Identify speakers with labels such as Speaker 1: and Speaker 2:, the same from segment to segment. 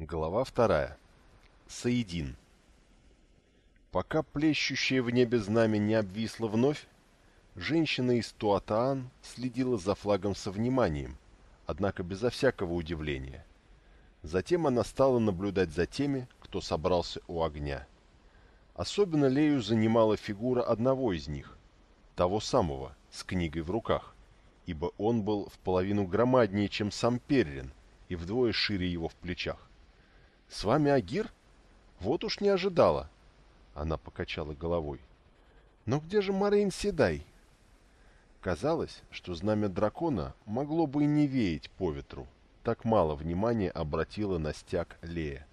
Speaker 1: Глава вторая. Саидин. Пока плещущее в небе знамя не обвисло вновь, женщина из Туатаан следила за флагом со вниманием, однако безо всякого удивления. Затем она стала наблюдать за теми, кто собрался у огня. Особенно Лею занимала фигура одного из них, того самого, с книгой в руках, ибо он был в половину громаднее, чем сам Перрин, и вдвое шире его в плечах. «С вами Агир? Вот уж не ожидала!» Она покачала головой. «Но где же Марин Седай?» Казалось, что знамя дракона могло бы и не веять по ветру. Так мало внимания обратила на стяг Лея.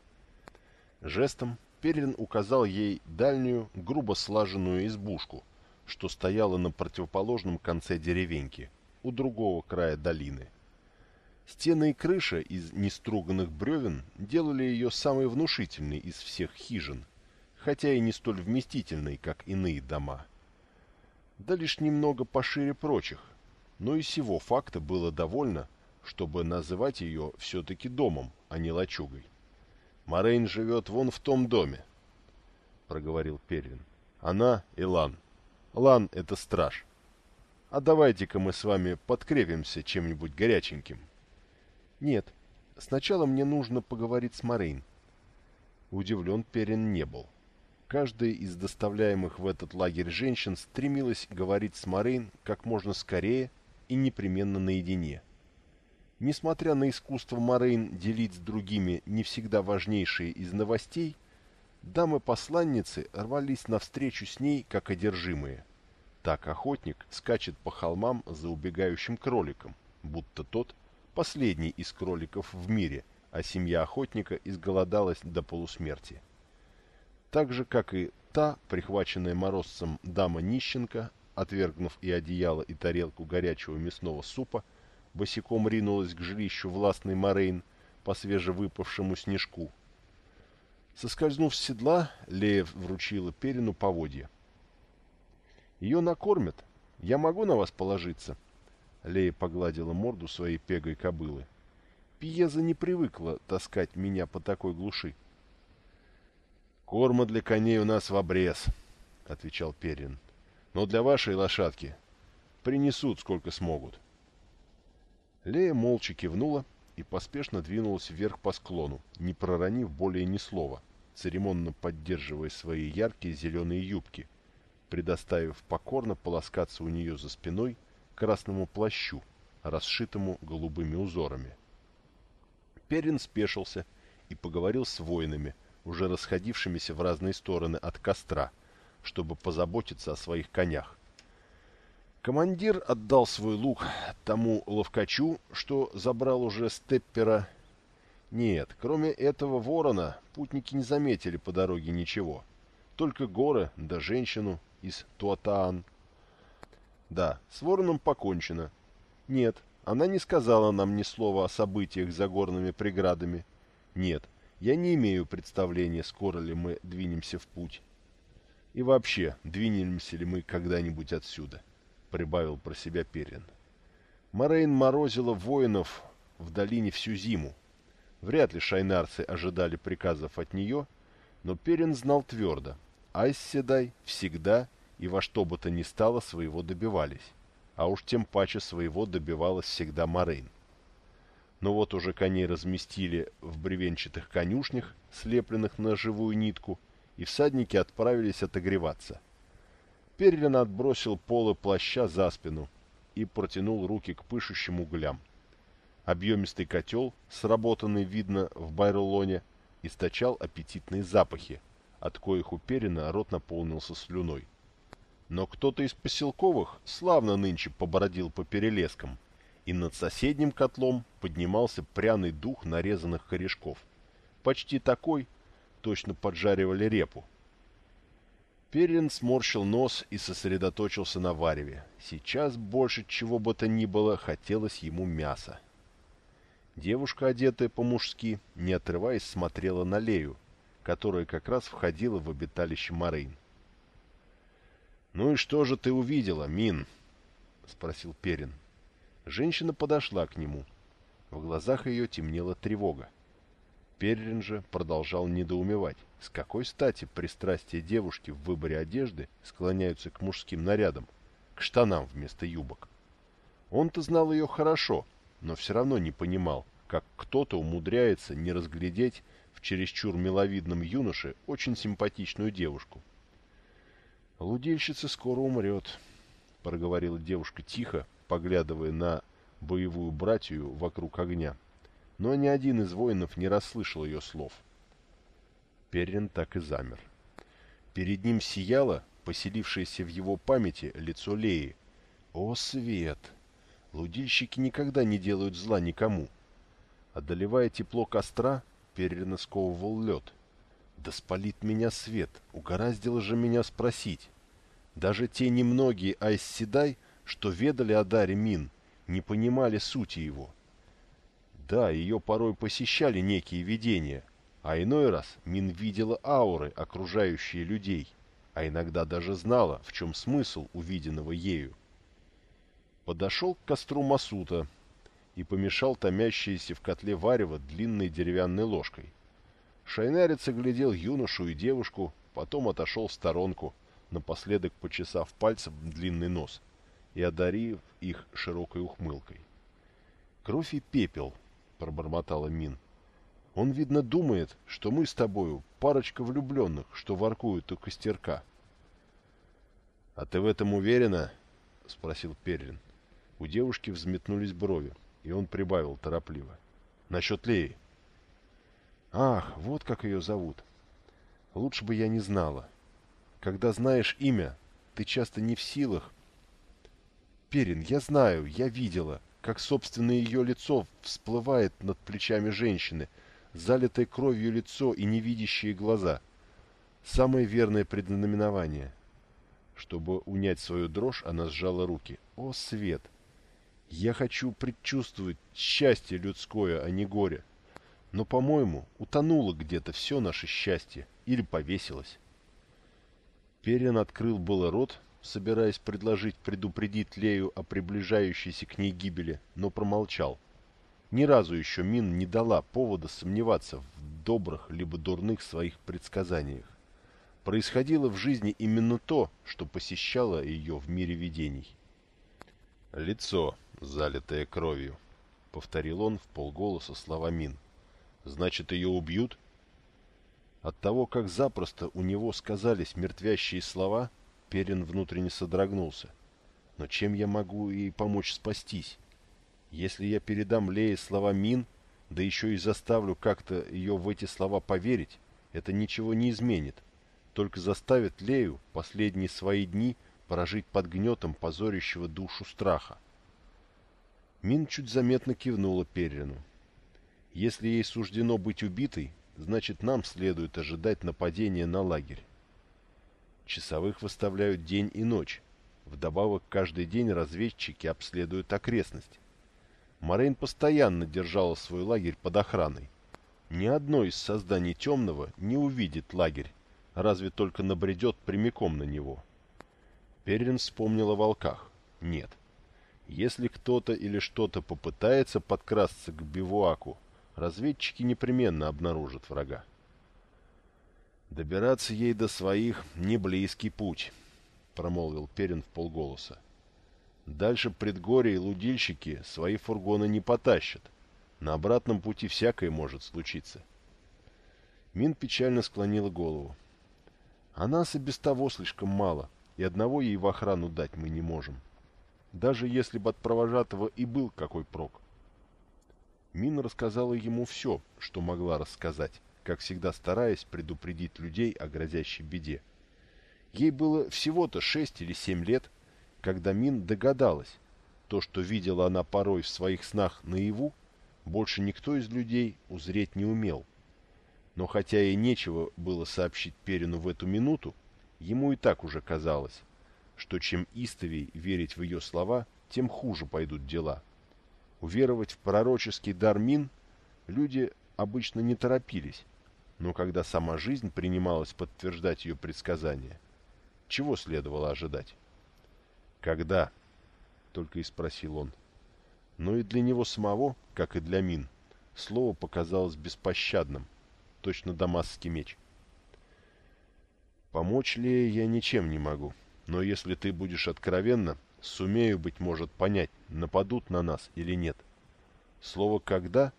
Speaker 1: Жестом Перлин указал ей дальнюю, грубо слаженную избушку, что стояла на противоположном конце деревеньки, у другого края долины. Стены и крыша из неструганных бревен делали ее самой внушительной из всех хижин, хотя и не столь вместительной, как иные дома. Да лишь немного пошире прочих, но и сего факта было довольно, чтобы называть ее все-таки домом, а не лачугой. «Морейн живет вон в том доме», — проговорил Перлин. «Она и Лан. Лан — это страж. А давайте-ка мы с вами подкрепимся чем-нибудь горяченьким». «Нет, сначала мне нужно поговорить с Морейн». Удивлен Перин не был. Каждая из доставляемых в этот лагерь женщин стремилась говорить с Морейн как можно скорее и непременно наедине. Несмотря на искусство Морейн делить с другими не всегда важнейшие из новостей, дамы-посланницы рвались навстречу с ней как одержимые. Так охотник скачет по холмам за убегающим кроликом, будто тот последний из кроликов в мире, а семья охотника изголодалась до полусмерти. Так же, как и та, прихваченная морозцем дама нищенка, отвергнув и одеяло, и тарелку горячего мясного супа, босиком ринулась к жилищу властный Морейн по свежевыпавшему снежку. Соскользнув с седла, Лея вручила Перину поводья. «Ее накормят. Я могу на вас положиться?» Лея погладила морду своей пегой кобылы. Пьеза не привыкла таскать меня по такой глуши. «Корма для коней у нас в обрез», — отвечал Перин. «Но для вашей лошадки принесут, сколько смогут». Лея молча кивнула и поспешно двинулась вверх по склону, не проронив более ни слова, церемонно поддерживая свои яркие зеленые юбки, предоставив покорно полоскаться у нее за спиной красному плащу, расшитому голубыми узорами. Перин спешился и поговорил с воинами, уже расходившимися в разные стороны от костра, чтобы позаботиться о своих конях. Командир отдал свой лук тому ловкачу, что забрал уже степпера. Нет, кроме этого ворона, путники не заметили по дороге ничего. Только горы да женщину из Туатаан, да, с вороном покончено. Нет, она не сказала нам ни слова о событиях за горными преградами. Нет, я не имею представления, скоро ли мы двинемся в путь. И вообще, двинемся ли мы когда-нибудь отсюда, прибавил про себя Перин. Морейн морозила воинов в долине всю зиму. Вряд ли шайнарцы ожидали приказов от нее, но Перин знал твердо. Айсседай всегда и во что бы то ни стало своего добивались, а уж тем паче своего добивалась всегда Морейн. Но вот уже коней разместили в бревенчатых конюшнях, слепленных на живую нитку, и всадники отправились отогреваться. Перлин отбросил полы плаща за спину и протянул руки к пышущим углям. Объемистый котел, сработанный, видно, в Байролоне, источал аппетитные запахи, от коих у Перина рот наполнился слюной. Но кто-то из поселковых славно нынче побродил по перелескам, и над соседним котлом поднимался пряный дух нарезанных корешков. Почти такой, точно поджаривали репу. Перин сморщил нос и сосредоточился на вареве. Сейчас больше чего бы то ни было хотелось ему мяса. Девушка, одетая по-мужски, не отрываясь, смотрела на Лею, которая как раз входила в обиталище Морейн. «Ну и что же ты увидела, Мин?» — спросил Перин. Женщина подошла к нему. В глазах ее темнела тревога. Перрин же продолжал недоумевать, с какой стати пристрастия девушки в выборе одежды склоняются к мужским нарядам, к штанам вместо юбок. Он-то знал ее хорошо, но все равно не понимал, как кто-то умудряется не разглядеть в чересчур миловидном юноше очень симпатичную девушку. «Лудильщица скоро умрет», — проговорила девушка тихо, поглядывая на боевую братью вокруг огня. Но ни один из воинов не расслышал ее слов. Перрин так и замер. Перед ним сияло, поселившееся в его памяти, лицо Леи. «О, свет! Лудильщики никогда не делают зла никому!» Одолевая тепло костра, Перрина сковывал лед. «Да спалит меня свет! Угораздило же меня спросить!» Даже те немногие Айсседай, что ведали о даре Мин, не понимали сути его. Да, ее порой посещали некие видения, а иной раз Мин видела ауры, окружающие людей, а иногда даже знала, в чем смысл увиденного ею. Подошел к костру Масута и помешал томящееся в котле варево длинной деревянной ложкой. Шайнарец оглядел юношу и девушку, потом отошел в сторонку, напоследок почесав пальцем длинный нос и одарив их широкой ухмылкой. «Кровь и пепел», — пробормотала Мин. «Он, видно, думает, что мы с тобою парочка влюбленных, что воркуют у костерка». «А ты в этом уверена?» — спросил Перлин. У девушки взметнулись брови, и он прибавил торопливо. «Насчет Леи». «Ах, вот как ее зовут. Лучше бы я не знала. Когда знаешь имя, ты часто не в силах Перин, я знаю, я видела, как собственное ее лицо всплывает над плечами женщины, залитое кровью лицо и невидящие глаза. Самое верное предзнаменование. Чтобы унять свою дрожь, она сжала руки. О, свет! Я хочу предчувствовать счастье людское, а не горе. Но, по-моему, утонуло где-то все наше счастье или повесилось. Перин открыл было рот, собираясь предложить предупредить Лею о приближающейся к ней гибели, но промолчал. Ни разу еще Мин не дала повода сомневаться в добрых либо дурных своих предсказаниях. Происходило в жизни именно то, что посещало ее в мире видений. «Лицо, залитое кровью», — повторил он в полголоса слова Мин. «Значит, ее убьют?» От того, как запросто у него сказались мертвящие слова, — Перин внутренне содрогнулся. Но чем я могу ей помочь спастись? Если я передам Лее слова Мин, да еще и заставлю как-то ее в эти слова поверить, это ничего не изменит, только заставит Лею последние свои дни прожить под гнетом позорящего душу страха. Мин чуть заметно кивнула Перрину. Если ей суждено быть убитой, значит нам следует ожидать нападения на лагерь. Часовых выставляют день и ночь. Вдобавок, каждый день разведчики обследуют окрестность. Морейн постоянно держала свой лагерь под охраной. Ни одно из созданий темного не увидит лагерь, разве только набредет прямиком на него. Перрин вспомнил о волках. Нет. Если кто-то или что-то попытается подкрасться к бивуаку, разведчики непременно обнаружат врага. «Добираться ей до своих — не близкий путь», — промолвил Перин в полголоса. «Дальше предгорье и лудильщики свои фургоны не потащат. На обратном пути всякое может случиться». Мин печально склонила голову. «А нас и без того слишком мало, и одного ей в охрану дать мы не можем. Даже если бы от провожатого и был какой прок». Мин рассказала ему все, что могла рассказать как всегда стараясь предупредить людей о грозящей беде. Ей было всего-то шесть или семь лет, когда Мин догадалась, то, что видела она порой в своих снах наяву, больше никто из людей узреть не умел. Но хотя и нечего было сообщить Перину в эту минуту, ему и так уже казалось, что чем истовей верить в ее слова, тем хуже пойдут дела. Уверовать в пророческий дар Мин люди обычно не торопились, но когда сама жизнь принималась подтверждать ее предсказания, чего следовало ожидать? «Когда?» — только и спросил он. Но и для него самого, как и для Мин, слово показалось беспощадным, точно дамасский меч. Помочь ли я ничем не могу, но если ты будешь откровенна, сумею, быть может, понять, нападут на нас или нет. Слово «когда»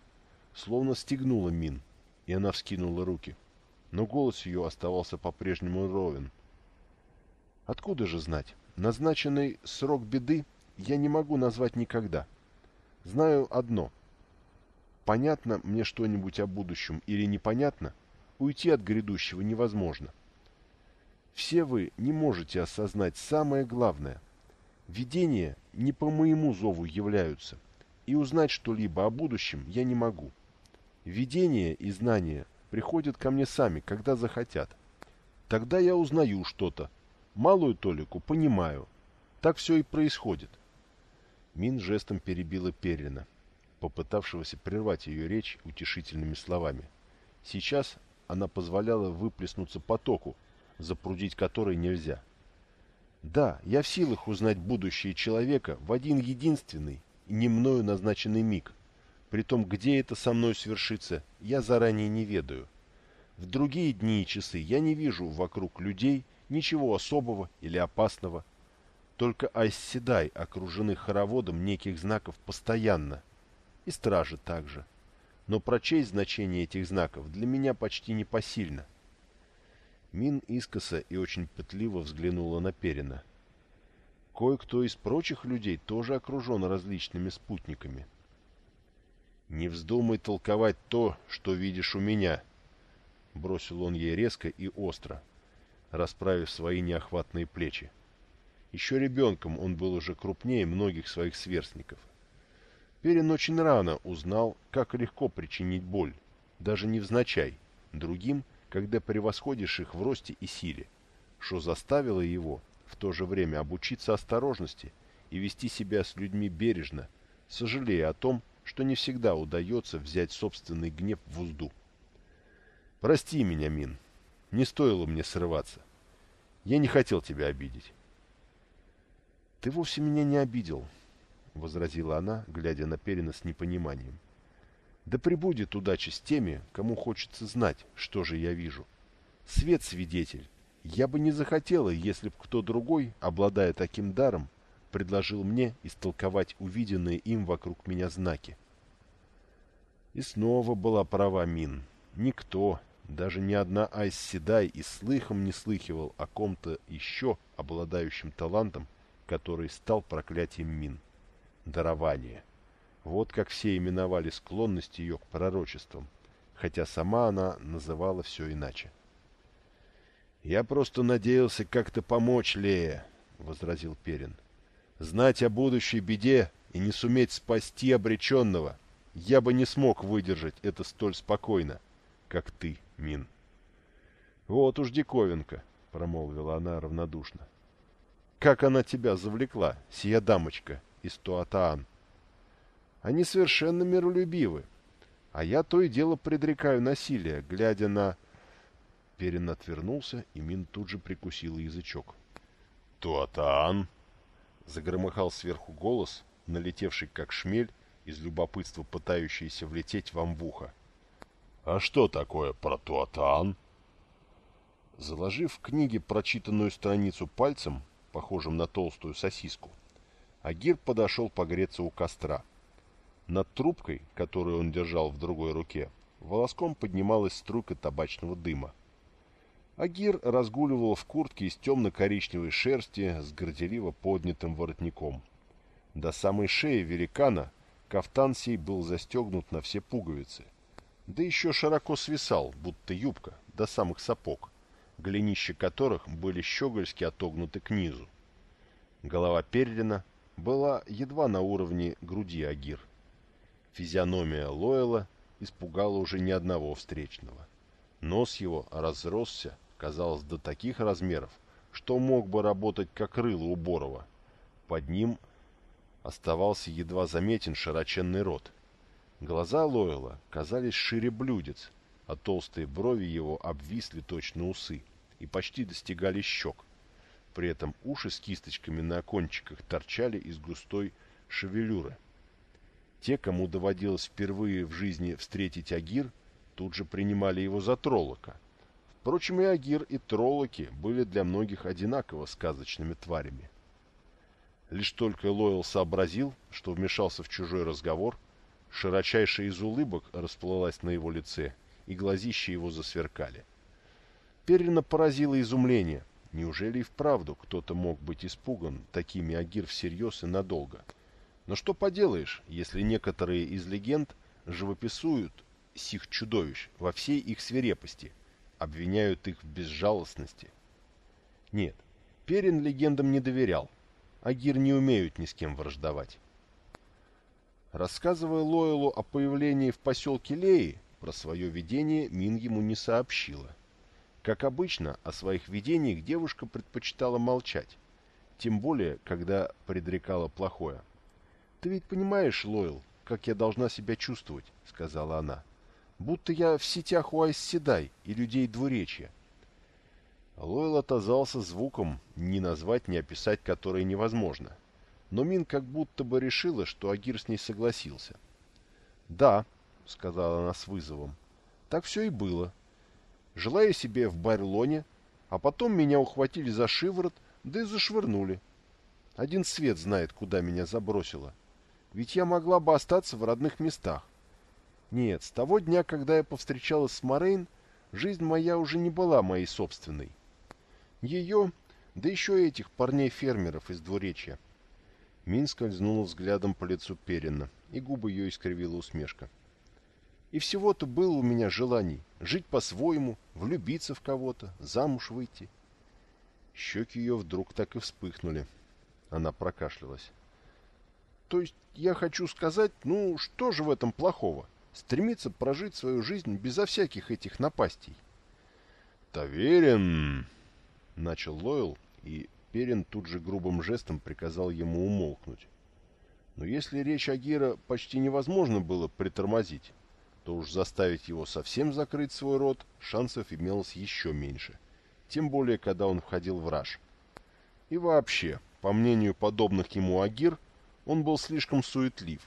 Speaker 1: словно стегнуло Мин, и она вскинула руки. Но голос ее оставался по-прежнему ровен. Откуда же знать? Назначенный срок беды я не могу назвать никогда. Знаю одно. Понятно мне что-нибудь о будущем или непонятно, уйти от грядущего невозможно. Все вы не можете осознать самое главное. Видения не по моему зову являются, и узнать что-либо о будущем я не могу. Видения и знания приходят ко мне сами, когда захотят. Тогда я узнаю что-то, малую толику понимаю. Так все и происходит. Мин жестом перебила Перрина, попытавшегося прервать ее речь утешительными словами. Сейчас она позволяла выплеснуться потоку, запрудить который нельзя. Да, я в силах узнать будущее человека в один единственный не мною назначенный миг. Притом, где это со мной свершится, я заранее не ведаю. В другие дни и часы я не вижу вокруг людей ничего особого или опасного, только Айсседай окружены хороводом неких знаков постоянно, и стражи также. Но прочесть значение этих знаков для меня почти непосильно. Мин искоса и очень пытливо взглянула на Перина. Кое-кто из прочих людей тоже окружен различными спутниками. «Не вздумай толковать то, что видишь у меня», — бросил он ей резко и остро, расправив свои неохватные плечи. Еще ребенком он был уже крупнее многих своих сверстников. Перин очень рано узнал, как легко причинить боль, даже невзначай, другим, когда превосходишь их в росте и силе, что заставило его в то же время обучиться осторожности и вести себя с людьми бережно, сожалея о том, что не всегда удается взять собственный гнев в узду. «Прости меня, Мин, не стоило мне срываться. Я не хотел тебя обидеть». «Ты вовсе меня не обидел», — возразила она, глядя на Перина с непониманием. «Да прибудет удача с теми, кому хочется знать, что же я вижу. Свет свидетель. Я бы не захотела, если б кто другой, обладая таким даром, предложил мне истолковать увиденные им вокруг меня знаки. И снова была права Мин. Никто, даже ни одна Айс Седай и слыхом не слыхивал о ком-то еще, обладающем талантом, который стал проклятием Мин. Дарование. Вот как все именовали склонность ее к пророчествам, хотя сама она называла все иначе. «Я просто надеялся как-то помочь Лее», — возразил Перин. «Знать о будущей беде и не суметь спасти обреченного, я бы не смог выдержать это столь спокойно, как ты, Мин». «Вот уж диковинка», — промолвила она равнодушно. Как она тебя завлекла, сия дамочка из Туатаан? Они совершенно миролюбивы, а я то и дело предрекаю насилие, глядя на... Перин отвернулся, и Мин тут же прикусил язычок. «Туатаан!» — загромыхал сверху голос, налетевший как шмель, из любопытства пытающийся влететь вам в ухо. «А что такое про Туатаан?» Заложив в книге прочитанную страницу пальцем, похожим на толстую сосиску, Агир подошел погреться у костра. Над трубкой, которую он держал в другой руке, волоском поднималась струйка табачного дыма. Агир разгуливал в куртке из темно-коричневой шерсти с горделиво поднятым воротником. До самой шеи великана кафтан сей был застегнут на все пуговицы, да еще широко свисал, будто юбка, до самых сапог голенища которых были щегольски отогнуты к низу. Голова Перлина была едва на уровне груди Агир. Физиономия Лойла испугала уже ни одного встречного. Нос его разросся, казалось, до таких размеров, что мог бы работать как рыло у Борова. Под ним оставался едва заметен широченный рот. Глаза Лойла казались шире блюдец, а толстые брови его обвисли точно усы и почти достигали щек. При этом уши с кисточками на кончиках торчали из густой шевелюры. Те, кому доводилось впервые в жизни встретить Агир, тут же принимали его за троллока. Впрочем, и Агир, и троллоки были для многих одинаково сказочными тварями. Лишь только Лойл сообразил, что вмешался в чужой разговор, широчайшая из улыбок расплылась на его лице, и глазища его засверкали. Перина поразило изумление. Неужели и вправду кто-то мог быть испуган такими Агир всерьез и надолго? Но что поделаешь, если некоторые из легенд живописуют сих чудовищ во всей их свирепости, обвиняют их в безжалостности? Нет, Перин легендам не доверял. Агир не умеют ни с кем враждовать. Рассказывая Лойлу о появлении в поселке Леи, про свое видение Мин ему не сообщила. Как обычно, о своих видениях девушка предпочитала молчать, тем более, когда предрекала плохое. «Ты ведь понимаешь, Лойл, как я должна себя чувствовать», — сказала она. «Будто я в сетях у Айсседай и людей двуречья». Лойл отозвался звуком, ни назвать, ни описать который невозможно. Но Мин как будто бы решила, что Агир с ней согласился. «Да», — сказала она с вызовом, — «так все и было. Жила я себе в Барилоне, а потом меня ухватили за шиворот, да и зашвырнули. Один свет знает, куда меня забросило. Ведь я могла бы остаться в родных местах. Нет, с того дня, когда я повстречалась с Морейн, жизнь моя уже не была моей собственной. Ее, да еще и этих парней-фермеров из двуречья. Мин скользнула взглядом по лицу Перина, и губы ее искривила усмешка. И всего-то было у меня желаний жить по-своему, влюбиться в кого-то, замуж выйти. Щеки ее вдруг так и вспыхнули. Она прокашлялась. То есть я хочу сказать, ну что же в этом плохого? Стремиться прожить свою жизнь безо всяких этих напастей. Таверин, начал Лойл, и Перин тут же грубым жестом приказал ему умолкнуть. Но если речь о Гера почти невозможно было притормозить, то уж заставить его совсем закрыть свой рот шансов имелось еще меньше. Тем более, когда он входил в раж. И вообще, по мнению подобных ему Агир, он был слишком суетлив.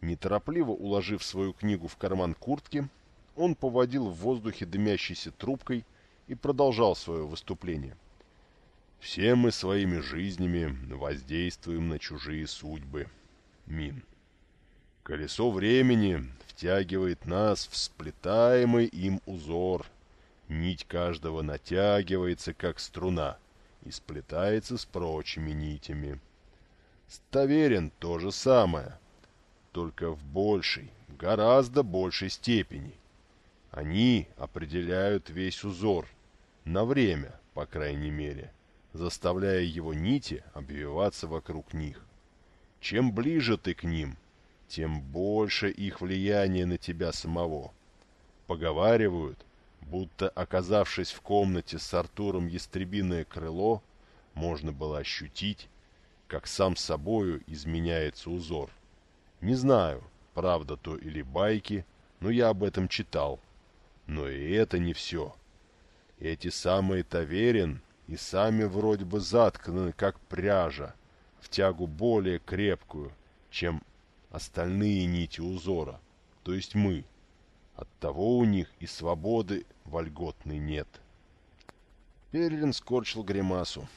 Speaker 1: Неторопливо уложив свою книгу в карман куртки, он поводил в воздухе дымящейся трубкой и продолжал свое выступление. «Все мы своими жизнями воздействуем на чужие судьбы. Мин. Колесо времени втягивает нас в сплетаемый им узор. Нить каждого натягивается, как струна, и сплетается с прочими нитями. Ставерин то же самое, только в большей, гораздо большей степени. Они определяют весь узор, на время, по крайней мере, заставляя его нити обвиваться вокруг них. Чем ближе ты к ним, тем больше их влияние на тебя самого. Поговаривают, будто оказавшись в комнате с Артуром Ястребиное крыло, можно было ощутить, как сам собою изменяется узор. Не знаю, правда то или байки, но я об этом читал. Но и это не все. Эти самые таверин и сами вроде бы заткнаны, как пряжа, в тягу более крепкую, чем остальные нити узора, то есть мы. Оттого у них и свободы вольготной нет. Перлин скорчил гримасу.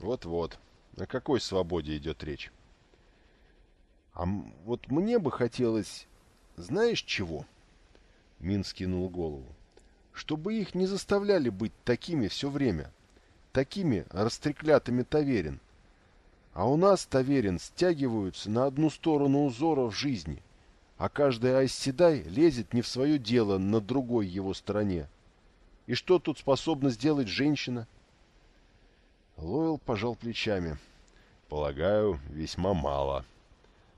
Speaker 1: Вот-вот, о какой свободе идет речь? А вот мне бы хотелось... Знаешь чего? Мин скинул голову. Чтобы их не заставляли быть такими все время. Такими растреклятыми таверин. А у нас, Таверин, стягиваются на одну сторону узора в жизни, а каждый айсседай лезет не в свое дело на другой его стороне. И что тут способна сделать женщина? Лойл пожал плечами. Полагаю, весьма мало.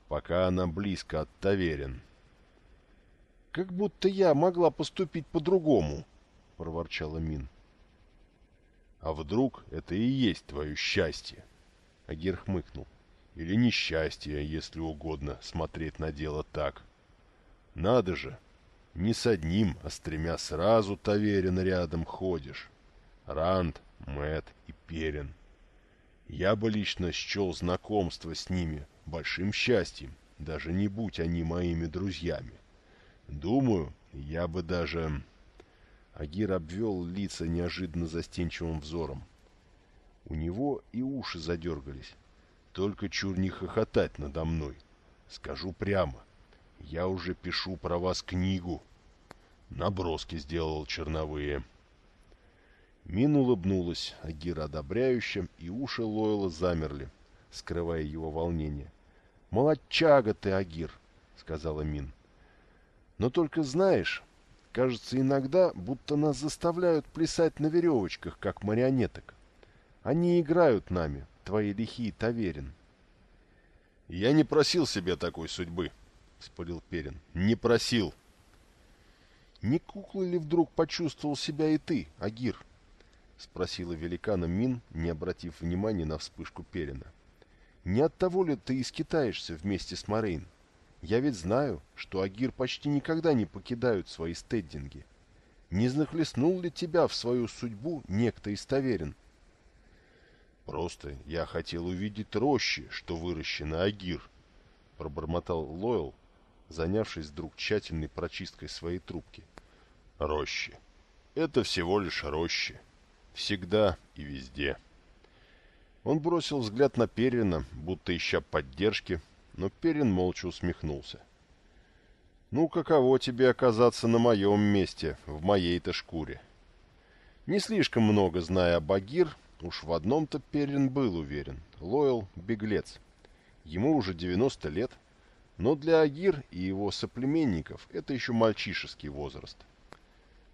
Speaker 1: Пока она близко от Таверин. Как будто я могла поступить по-другому, проворчала Мин. А вдруг это и есть твое счастье? Агир хмыкнул. Или несчастье, если угодно, смотреть на дело так. Надо же, не с одним, а с тремя сразу таверен рядом ходишь. Ранд, Мэт и Перин. Я бы лично счел знакомство с ними большим счастьем, даже не будь они моими друзьями. Думаю, Я бы даже... Агир обвел лица неожиданно застенчивым взором. У него и уши задергались. Только чур не хохотать надо мной. Скажу прямо. Я уже пишу про вас книгу. Наброски сделал черновые. Мин улыбнулась, Агир одобряюще, и уши Лойла замерли, скрывая его волнение. «Молодчага ты, Агир!» — сказала Мин. «Но только знаешь, кажется иногда, будто нас заставляют плясать на веревочках, как марионеток. Они играют нами, твои лихие таверин». «Я не просил себе такой судьбы», — спорил Перин. «Не просил». «Не куклой ли вдруг почувствовал себя и ты, Агир?» — спросила великана Мин, не обратив внимания на вспышку Перина. «Не от того ли ты и скитаешься вместе с Морейн? Я ведь знаю, что Агир почти никогда не покидают свои стеддинги. Не захлестнул ли тебя в свою судьбу некто из таверин?» «Просто я хотел увидеть рощи, что выращены Агир», — пробормотал Лойл, занявшись вдруг тщательной прочисткой своей трубки. «Рощи. Это всего лишь рощи. Всегда и везде». Он бросил взгляд на Перина, будто ища поддержки, но Перин молча усмехнулся. «Ну, каково тебе оказаться на моем месте, в моей-то шкуре?» Не слишком много зная об Агир, уж в одном-то Перин был уверен. Лойл — беглец. Ему уже 90 лет, но для Агир и его соплеменников это еще мальчишеский возраст.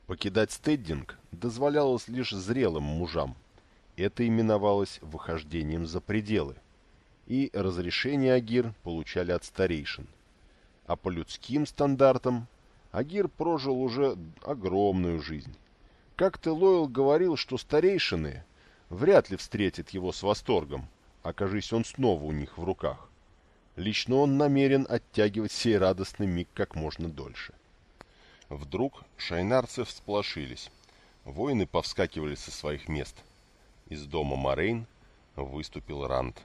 Speaker 1: Покидать стеддинг дозволялось лишь зрелым мужам. Это именовалось выхождением за пределы. И разрешение Агир получали от старейшин. А по людским стандартам Агир прожил уже огромную жизнь. Как-то Лойл говорил, что старейшины вряд ли встретят его с восторгом, окажись он снова у них в руках. Лично он намерен оттягивать сей радостный миг как можно дольше. Вдруг шайнарцы всполошились. Воины повскакивали со своих мест. Из дома Морейн выступил Ранд.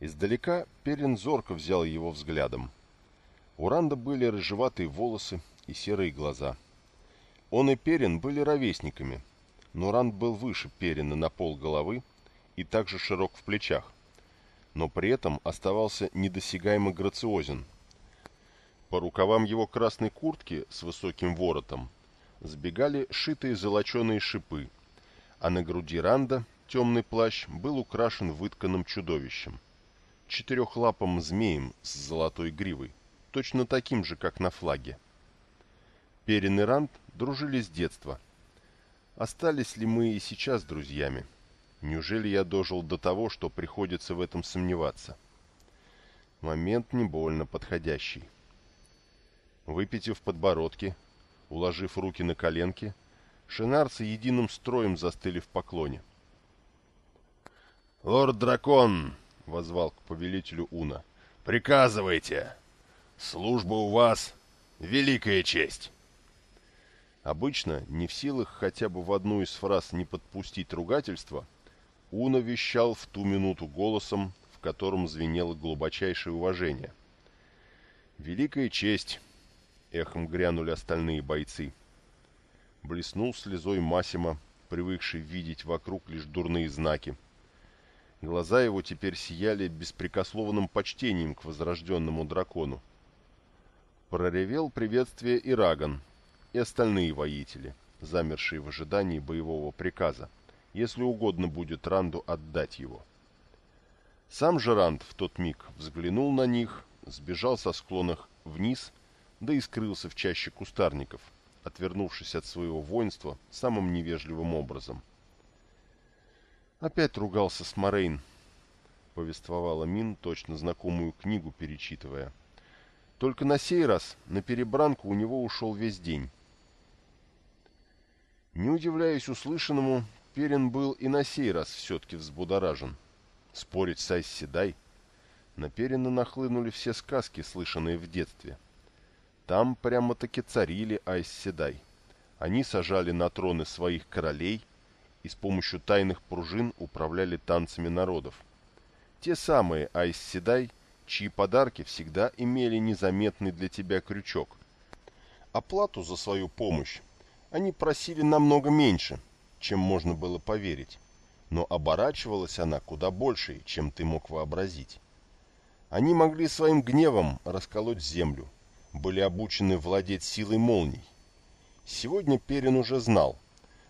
Speaker 1: Издалека Перин зорко взял его взглядом. У Ранда были рыжеватые волосы и серые глаза. Он и Перин были ровесниками, но Ранд был выше Перина на пол головы и также широк в плечах но при этом оставался недосягаемо грациозен. По рукавам его красной куртки с высоким воротом сбегали шитые золоченые шипы, а на груди Ранда темный плащ был украшен вытканным чудовищем. Четырехлапым змеем с золотой гривой, точно таким же, как на флаге. Перин и Ранд дружили с детства. Остались ли мы и сейчас друзьями? — Неужели я дожил до того, что приходится в этом сомневаться? Момент не больно подходящий. Выпитив подбородки, уложив руки на коленки, шинарцы единым строем застыли в поклоне. «Лорд-дракон!» — возвал к повелителю Уна. «Приказывайте! Служба у вас — великая честь!» Обычно, не в силах хотя бы в одну из фраз не подпустить ругательство, — Уна вещал в ту минуту голосом, в котором звенело глубочайшее уважение. «Великая честь!» — эхом грянули остальные бойцы. Блеснул слезой Масима, привыкший видеть вокруг лишь дурные знаки. Глаза его теперь сияли беспрекословным почтением к возрожденному дракону. Проревел приветствие Ираган и остальные воители, замершие в ожидании боевого приказа если угодно будет Ранду отдать его. Сам же Ранд в тот миг взглянул на них, сбежал со склонах вниз, да и скрылся в чаще кустарников, отвернувшись от своего воинства самым невежливым образом. «Опять ругался с Морейн», — повествовала Мин, точно знакомую книгу перечитывая. «Только на сей раз на перебранку у него ушел весь день». Не удивляясь услышанному, Перин был и на сей раз все-таки взбудоражен. Спорить с Айсседай? На Перина нахлынули все сказки, слышанные в детстве. Там прямо-таки царили Айсседай. Они сажали на троны своих королей и с помощью тайных пружин управляли танцами народов. Те самые Айсседай, чьи подарки всегда имели незаметный для тебя крючок, Оплату за свою помощь они просили намного меньше, чем можно было поверить, но оборачивалась она куда больше, чем ты мог вообразить. Они могли своим гневом расколоть землю, были обучены владеть силой молний. Сегодня Перин уже знал,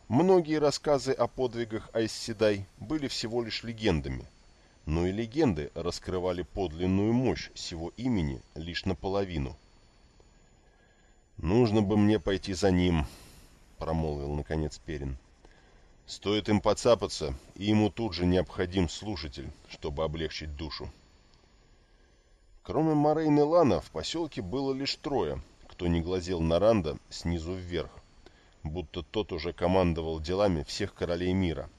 Speaker 1: многие рассказы о подвигах Айсседай были всего лишь легендами, но и легенды раскрывали подлинную мощь сего имени лишь наполовину. «Нужно бы мне пойти за ним», — промолвил наконец Перин. «Стоит им подцапаться, и ему тут же необходим слушатель, чтобы облегчить душу». Кроме Морейн и Лана в поселке было лишь трое, кто не глазел на Ранда снизу вверх, будто тот уже командовал делами всех королей мира.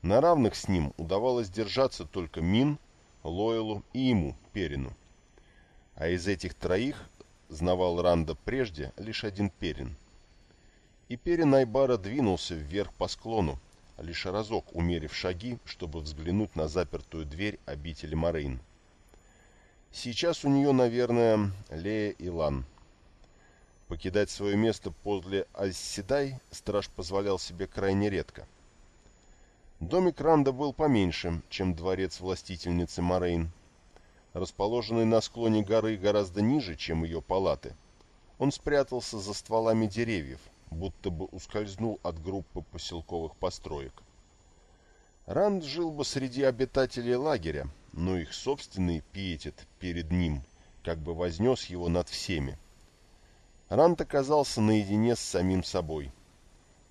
Speaker 1: На равных с ним удавалось держаться только Мин, Лойлу и ему, Перину. А из этих троих знавал Ранда прежде лишь один Перин. И Перин Айбара двинулся вверх по склону, лишь разок умерив шаги, чтобы взглянуть на запертую дверь обители Морейн. Сейчас у нее, наверное, Лея и Лан. Покидать свое место подле Айсседай страж позволял себе крайне редко. Домик Ранда был поменьше, чем дворец властительницы Морейн. Расположенный на склоне горы гораздо ниже, чем ее палаты, он спрятался за стволами деревьев, будто бы ускользнул от группы поселковых построек. Ранд жил бы среди обитателей лагеря, но их собственный пиетет перед ним как бы вознес его над всеми. Рант оказался наедине с самим собой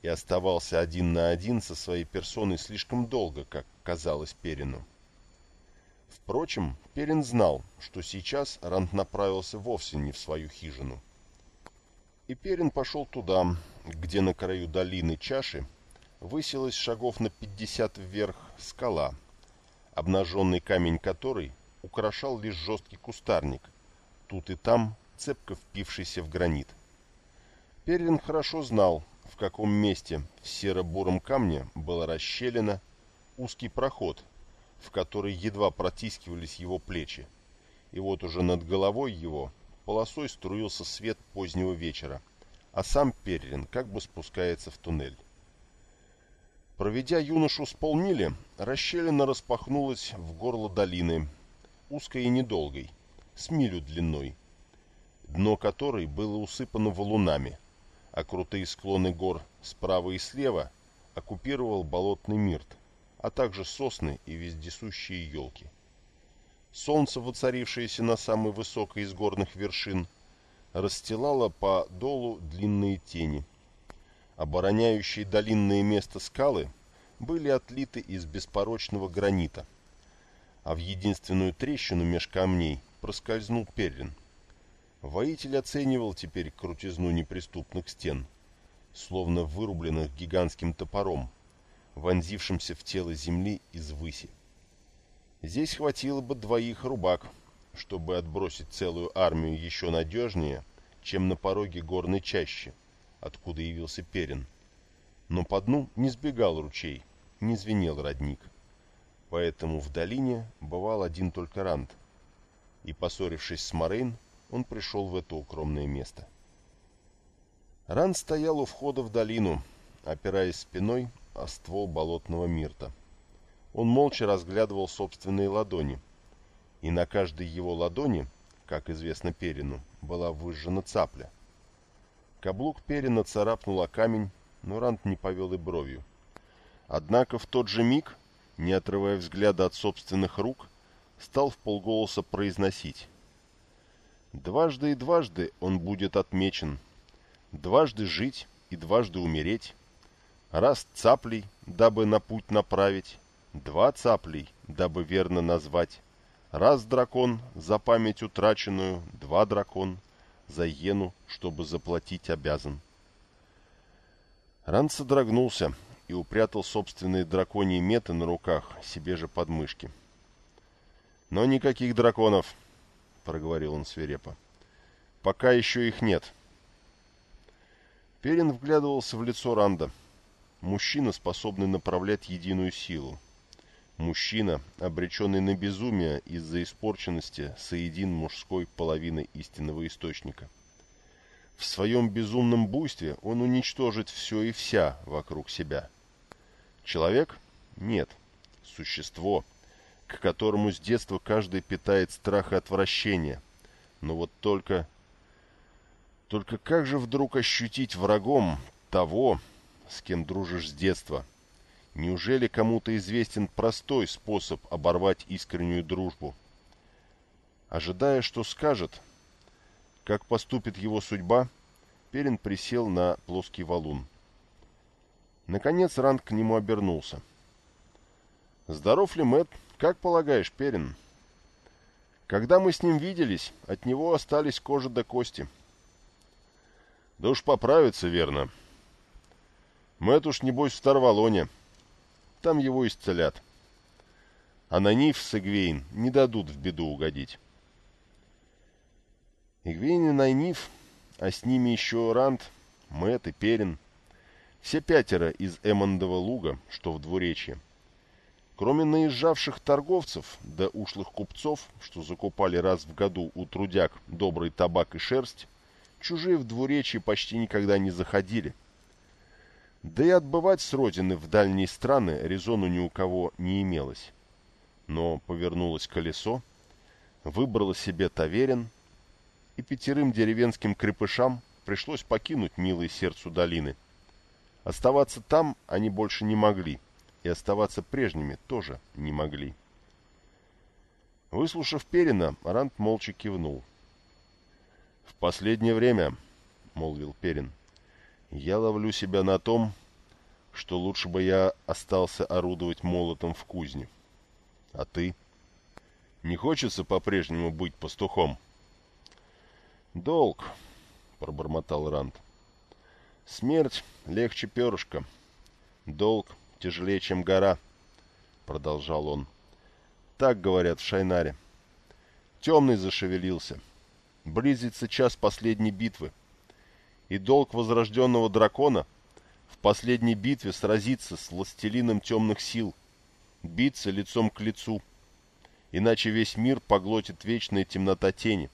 Speaker 1: и оставался один на один со своей персоной слишком долго, как казалось Перину. Впрочем, Перин знал, что сейчас Рант направился вовсе не в свою хижину. И Перин пошел туда, где на краю долины чаши высилась шагов на пятьдесят вверх скала — обнаженный камень которой украшал лишь жесткий кустарник, тут и там цепко впившийся в гранит. Перлин хорошо знал, в каком месте в серо-буром камне была расщелина, узкий проход, в который едва протискивались его плечи, и вот уже над головой его полосой струился свет позднего вечера, а сам Перлин как бы спускается в туннель. Проведя юношу с полмили, расщелина распахнулась в горло долины, узкой и недолгой, с милю длиной, дно которой было усыпано валунами, а крутые склоны гор справа и слева оккупировал болотный мирт, а также сосны и вездесущие елки. Солнце, воцарившееся на самой высокой из горных вершин, расстилало по долу длинные тени – Обороняющие долинное место скалы были отлиты из беспорочного гранита, а в единственную трещину меж камней проскользнул Перлин. Воитель оценивал теперь крутизну неприступных стен, словно вырубленных гигантским топором, вонзившимся в тело земли из выси. Здесь хватило бы двоих рубак, чтобы отбросить целую армию еще надежнее, чем на пороге горной чащи, откуда явился Перин. Но по дну не сбегал ручей, не звенел родник. Поэтому в долине бывал один только Ранд. И, поссорившись с Морейн, он пришел в это укромное место. Ранд стоял у входа в долину, опираясь спиной о ствол болотного мирта. Он молча разглядывал собственные ладони, и на каждой его ладони, как известно Перину, была выжжена цапля — Каблук Перина царапнула камень, но Рант не повел и бровью. Однако в тот же миг, не отрывая взгляда от собственных рук, стал в полголоса произносить. Дважды и дважды он будет отмечен. Дважды жить и дважды умереть. Раз цаплей, дабы на путь направить, два цаплей, дабы верно назвать. Раз дракон за память утраченную, два дракон — за иену, чтобы заплатить обязан. Ран содрогнулся и упрятал собственные драконьи меты на руках, себе же под мышки. «Но никаких драконов!» — проговорил он свирепо. «Пока еще их нет». Перин вглядывался в лицо Ранда. Мужчина, способный направлять единую силу. Мужчина, обреченный на безумие из-за испорченности соедин мужской половины истинного источника. В своем безумном буйстве он уничтожит все и вся вокруг себя. Человек? Нет. Существо, к которому с детства каждый питает страх и отвращение. Но вот только... Только как же вдруг ощутить врагом того, с кем дружишь с детства? Неужели кому-то известен простой способ оборвать искреннюю дружбу? Ожидая, что скажет, как поступит его судьба, Перин присел на плоский валун. Наконец Ранд к нему обернулся. «Здоров ли Мэтт? Как полагаешь, Перин?» «Когда мы с ним виделись, от него остались кожа до кости». «Да уж поправится, верно. Мэтт уж, небось, в Старвалоне. Там его исцелят. А на Ниф с Игвейн не дадут в беду угодить». Игвейн и Найниф, а с ними еще Ранд, Мэтт и Перин, все пятеро из Эммондова луга, что в двуречье. Кроме наезжавших торговцев да ушлых купцов, что закупали раз в году у трудяг добрый табак и шерсть, чужие в двуречье почти никогда не заходили. Да и отбывать с родины в дальние страны резону ни у кого не имелось. Но повернулось колесо, выбрало себе таверин — и пятерым деревенским крепышам пришлось покинуть милые сердцу долины. Оставаться там они больше не могли, и оставаться прежними тоже не могли. Выслушав Перина, Рант молча кивнул. «В последнее время, — молвил Перин, — я ловлю себя на том, что лучше бы я остался орудовать молотом в кузне. А ты? Не хочется по-прежнему быть пастухом?» — «Долг», — пробормотал Ранд. «Смерть легче перышка. Долг тяжелее, чем гора», — продолжал он. «Так говорят в Шайнаре. Темный зашевелился. Близится час последней битвы. И долг возрожденного дракона в последней битве сразиться с властелином темных сил, биться лицом к лицу. Иначе весь мир поглотит вечная темнота тени»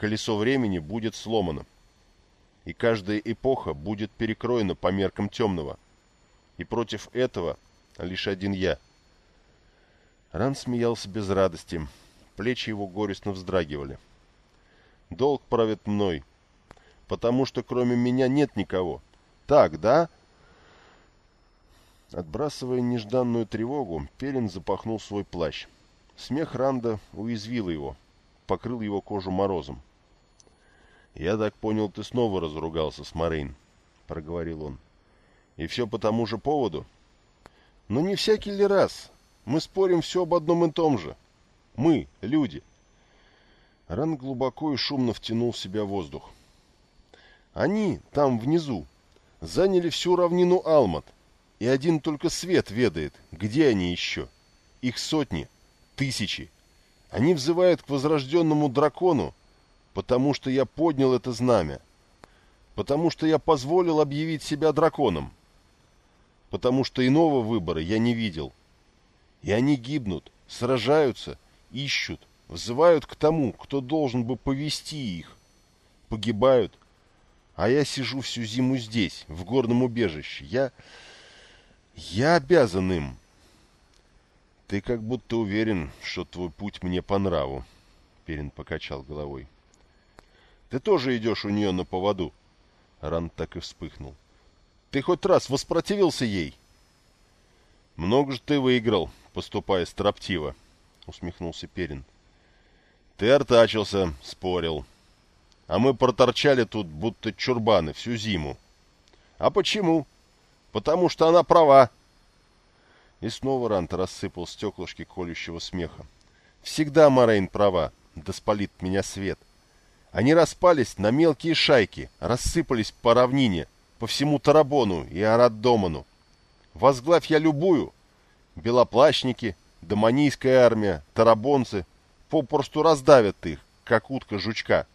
Speaker 1: колесо времени будет сломано, и каждая эпоха будет перекроена по меркам темного. И против этого лишь один я. Ран смеялся без радости, плечи его горестно вздрагивали. Долг правит мной, потому что кроме меня нет никого. Так, да? Отбрасывая нежданную тревогу, Перин запахнул свой плащ. Смех Ранда уязвил его, покрыл его кожу морозом. «Я так понял, ты снова разругался с Морейн», — проговорил он. «И все по тому же поводу?» «Но не всякий ли раз? Мы спорим все об одном и том же. Мы, люди». Ран глубоко и шумно втянул в себя воздух. «Они, там внизу, заняли всю равнину Алмат, и один только свет ведает, где они еще. Их сотни, тысячи. Они взывают к возрожденному дракону, потому что я поднял это знамя, потому что я позволил объявить себя драконом, потому что иного выбора я не видел. И они гибнут, сражаются, ищут, взывают к тому, кто должен бы повести их. Погибают, а я сижу всю зиму здесь, в горном убежище. Я... я обязан им. Ты как будто уверен, что твой путь мне по нраву, Перин покачал головой. Ты тоже идешь у нее на поводу. Ранд так и вспыхнул. Ты хоть раз воспротивился ей? Много же ты выиграл, поступая строптиво, усмехнулся Перин. Ты артачился, спорил. А мы проторчали тут, будто чурбаны, всю зиму. А почему? Потому что она права. И снова Рант рассыпал стеклышки колющего смеха. Всегда Морейн права, да спалит меня свет. Они распались на мелкие шайки, рассыпались по равнине, по всему Тарабону и Араддоману. Возглавь я любую. Белоплащники, Доманийская армия, тарабонцы попросту раздавят их, как утка жучка.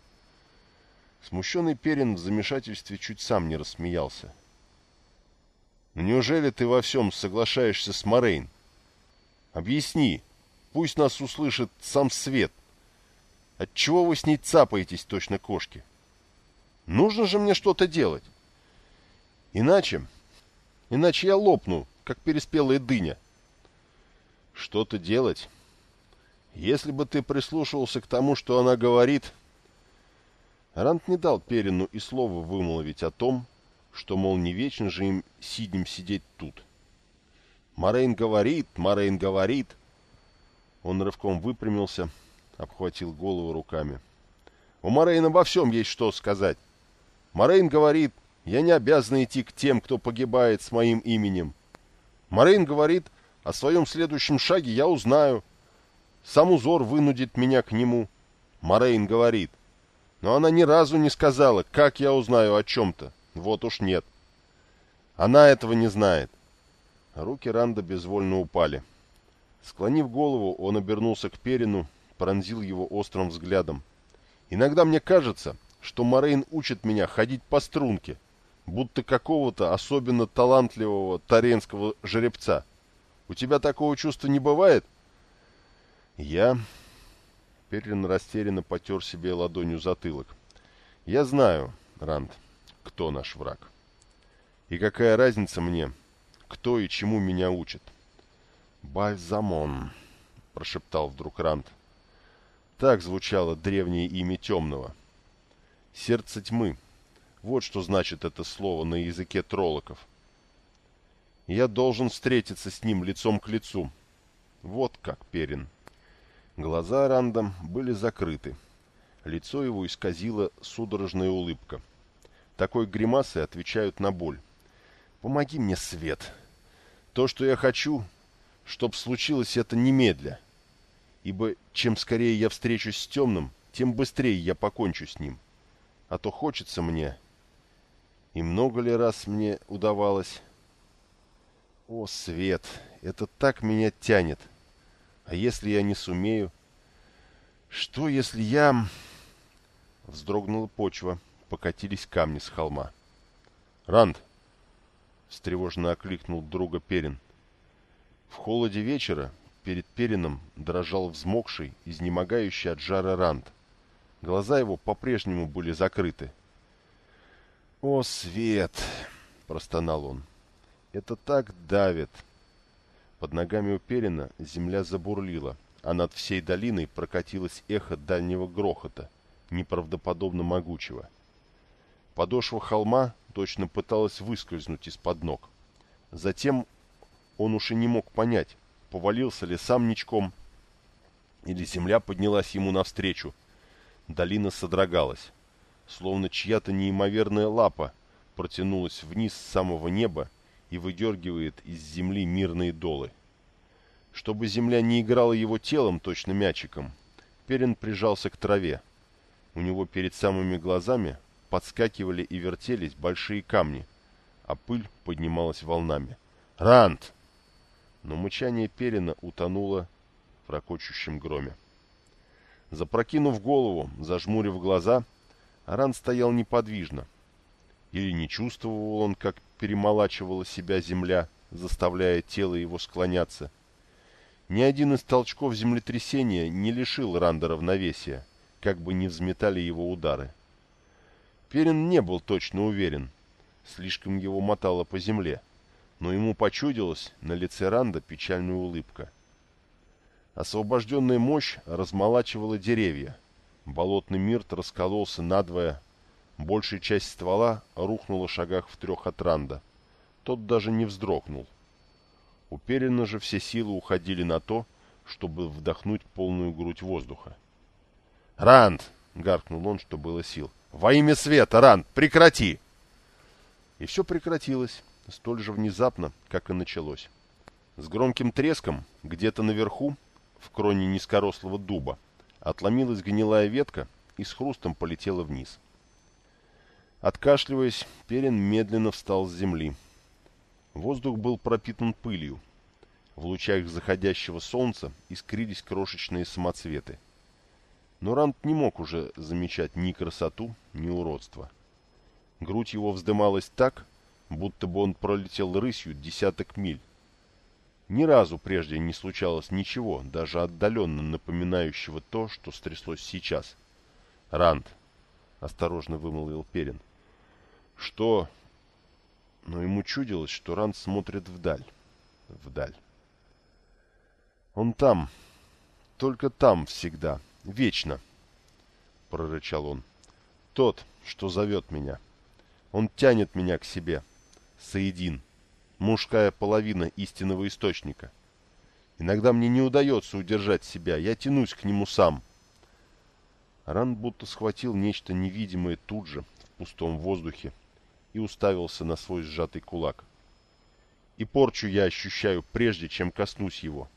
Speaker 1: Смущенный Перин в замешательстве чуть сам не рассмеялся. «Ну неужели ты во всем соглашаешься с Морейн? Объясни, пусть нас услышит сам свет». Отчего вы с ней цапаетесь, точно кошки? Нужно же мне что-то делать. Иначе... Иначе я лопну, как переспелая дыня. Что-то делать? Если бы ты прислушивался к тому, что она говорит... Рант не дал Перину и слова вымолвить о том, что, мол, не вечно же им сидим сидеть тут. Морейн говорит, Морейн говорит. Он рывком выпрямился, обхватил голову руками. У Морейна обо всем есть что сказать. Морейн говорит, я не обязан идти к тем, кто погибает с моим именем. Морейн говорит, о своем следующем шаге я узнаю. Сам узор вынудит меня к нему. Морейн говорит. Но она ни разу не сказала, как я узнаю о чем-то. Вот уж нет. Она этого не знает. Руки Ранда безвольно упали. Склонив голову, он обернулся к Перину, пронзил его острым взглядом. «Иногда мне кажется, что Морейн учит меня ходить по струнке, будто какого-то особенно талантливого таренского жеребца. У тебя такого чувства не бывает? Я... Перлин растерянно потер себе ладонью затылок. Я знаю, Ранд, кто наш враг. И какая разница мне, кто и чему меня учит? Бальзамон, прошептал вдруг Ранд. Так звучало древнее имя темного. Сердце тьмы. Вот что значит это слово на языке троллоков. Я должен встретиться с ним лицом к лицу. Вот как, Перин. Глаза Рандом были закрыты. Лицо его исказило судорожная улыбка. Такой гримасой отвечают на боль. «Помоги мне, Свет. То, что я хочу, чтоб случилось это немедля. Ибо чем скорее я встречусь с темным, тем быстрее я покончу с ним. А то хочется мне. И много ли раз мне удавалось о, Свет, это так меня тянет. А если я не сумею? Что, если я... Вздрогнула почва, покатились камни с холма. «Ранд!» — встревоженно окликнул друга Перин. В холоде вечера перед Перином дрожал взмокший, изнемогающий от жара Ранд. Глаза его по-прежнему были закрыты. «О, Свет!» — простонал он. Это так давит. Под ногами у Перина земля забурлила, а над всей долиной прокатилось эхо дальнего грохота, неправдоподобно могучего. Подошва холма точно пыталась выскользнуть из-под ног. Затем он уж и не мог понять, повалился ли сам ничком, или земля поднялась ему навстречу. Долина содрогалась, словно чья-то неимоверная лапа протянулась вниз с самого неба и выдергивает из земли мирные долы. Чтобы земля не играла его телом точно мячиком, Перин прижался к траве. У него перед самыми глазами подскакивали и вертелись большие камни, а пыль поднималась волнами. «Рант!» Но мычание Перина утонуло в ракочущем громе. Запрокинув голову, зажмурив глаза, Аран стоял неподвижно. Или не чувствовал он, как перемолачивала себя земля, заставляя тело его склоняться. Ни один из толчков землетрясения не лишил Ранда равновесия, как бы ни взметали его удары. Перин не был точно уверен, слишком его мотало по земле, но ему почудилась на лице Ранда печальная улыбка. Освобожденная мощь размолачивала деревья. Болотный мирт раскололся надвое, Большая часть ствола рухнула шагах в трех от Ранда. Тот даже не вздрогнул. У Перина же все силы уходили на то, чтобы вдохнуть полную грудь воздуха. «Ранд!» — гаркнул он, что было сил. «Во имя света, Ранд, прекрати!» И все прекратилось, столь же внезапно, как и началось. С громким треском, где-то наверху, в кроне низкорослого дуба, отломилась гнилая ветка и с хрустом полетела вниз. Откашливаясь, Перин медленно встал с земли. Воздух был пропитан пылью. В лучах заходящего солнца искрились крошечные самоцветы. Но Рант не мог уже замечать ни красоту, ни уродство. Грудь его вздымалась так, будто бы он пролетел рысью десяток миль. Ни разу прежде не случалось ничего, даже отдаленно напоминающего то, что стряслось сейчас. Ранд, осторожно вымолвил Перин. Что? Но ему чудилось, что Ранд смотрит вдаль. Вдаль. Он там. Только там всегда. Вечно. Прорычал он. Тот, что зовет меня. Он тянет меня к себе. Соедин. Мужская половина истинного источника. Иногда мне не удается удержать себя. Я тянусь к нему сам. Ран будто схватил нечто невидимое тут же, в пустом воздухе, и уставился на свой сжатый кулак. И порчу я ощущаю, прежде чем коснусь его.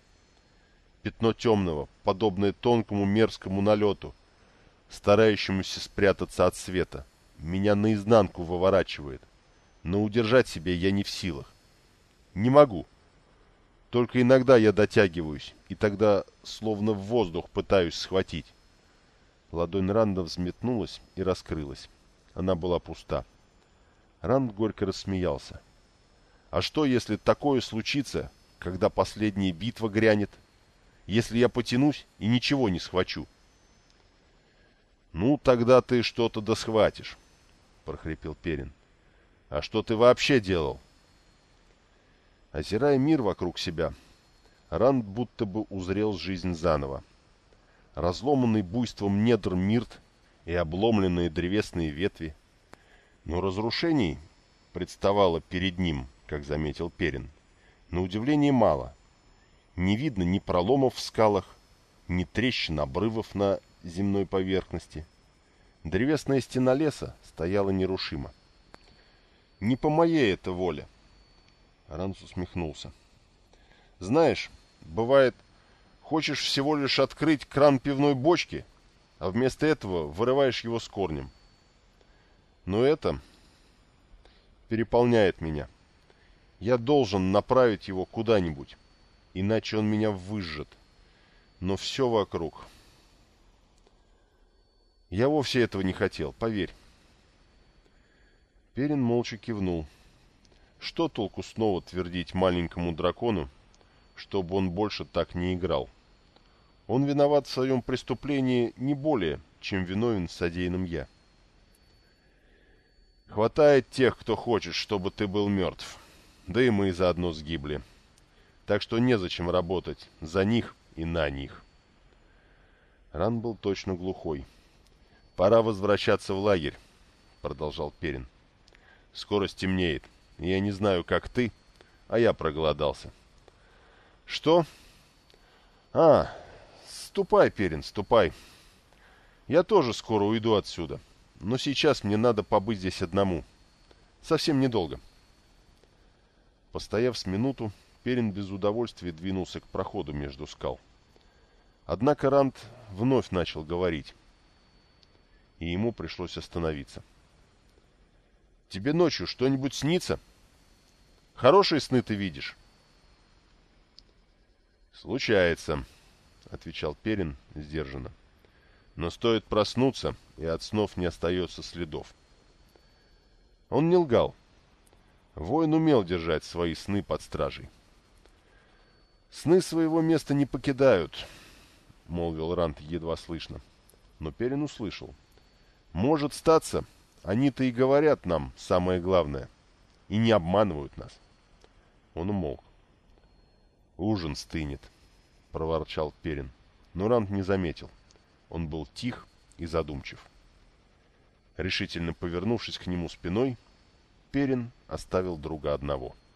Speaker 1: Пятно темного, подобное тонкому мерзкому налету, старающемуся спрятаться от света. Меня наизнанку выворачивает, но удержать себя я не в силах. Не могу. Только иногда я дотягиваюсь, и тогда словно в воздух пытаюсь схватить. Ладонь Ранда взметнулась и раскрылась. Она была пуста. Ранд горько рассмеялся. А что, если такое случится, когда последняя битва грянет? Если я потянусь и ничего не схвачу? Ну, тогда ты что-то досхватишь, прохрипел Перин. А что ты вообще делал? Озирая мир вокруг себя, Ранд будто бы узрел жизнь заново. Разломанный буйством недр мирт и обломленные древесные ветви. Но разрушений представало перед ним, как заметил Перин. На удивление мало. Не видно ни проломов в скалах, ни трещин обрывов на земной поверхности. Древесная стена леса стояла нерушимо. «Не по моей это воле», Ранс усмехнулся. «Знаешь, бывает, хочешь всего лишь открыть кран пивной бочки, а вместо этого вырываешь его с корнем. Но это переполняет меня. Я должен направить его куда-нибудь, иначе он меня выжжет. Но все вокруг... Я вовсе этого не хотел, поверь. Перин молча кивнул. — что толку снова твердить маленькому дракону, чтобы он больше так не играл? Он виноват в своем преступлении не более, чем виновен содеянным я. Хватает тех, кто хочет, чтобы ты был мертв. Да и мы заодно сгибли. Так что незачем работать за них и на них. Ран был точно глухой. «Пора возвращаться в лагерь», — продолжал Перин. «Скоро стемнеет. Я не знаю, как ты, а я проголодался. Что? А, ступай, Перин, ступай. Я тоже скоро уйду отсюда. Но сейчас мне надо побыть здесь одному. Совсем недолго. Постояв с минуту, Перин без удовольствия двинулся к проходу между скал. Однако Рант вновь начал говорить, и ему пришлось остановиться. «Тебе ночью что-нибудь снится?» Хорошие сны ты видишь? Случается, отвечал Перин сдержанно. Но стоит проснуться, и от снов не остается следов. Он не лгал. Воин умел держать свои сны под стражей. «Сны своего места не покидают», — молвил Рант едва слышно. Но Перин услышал. «Может статься, они-то и говорят нам самое главное, и не обманывают нас». Он умолк. «Ужин стынет», — проворчал Перин. Но Рант не заметил. Он был тих и задумчив. Решительно повернувшись к нему спиной, Перин оставил друга одного —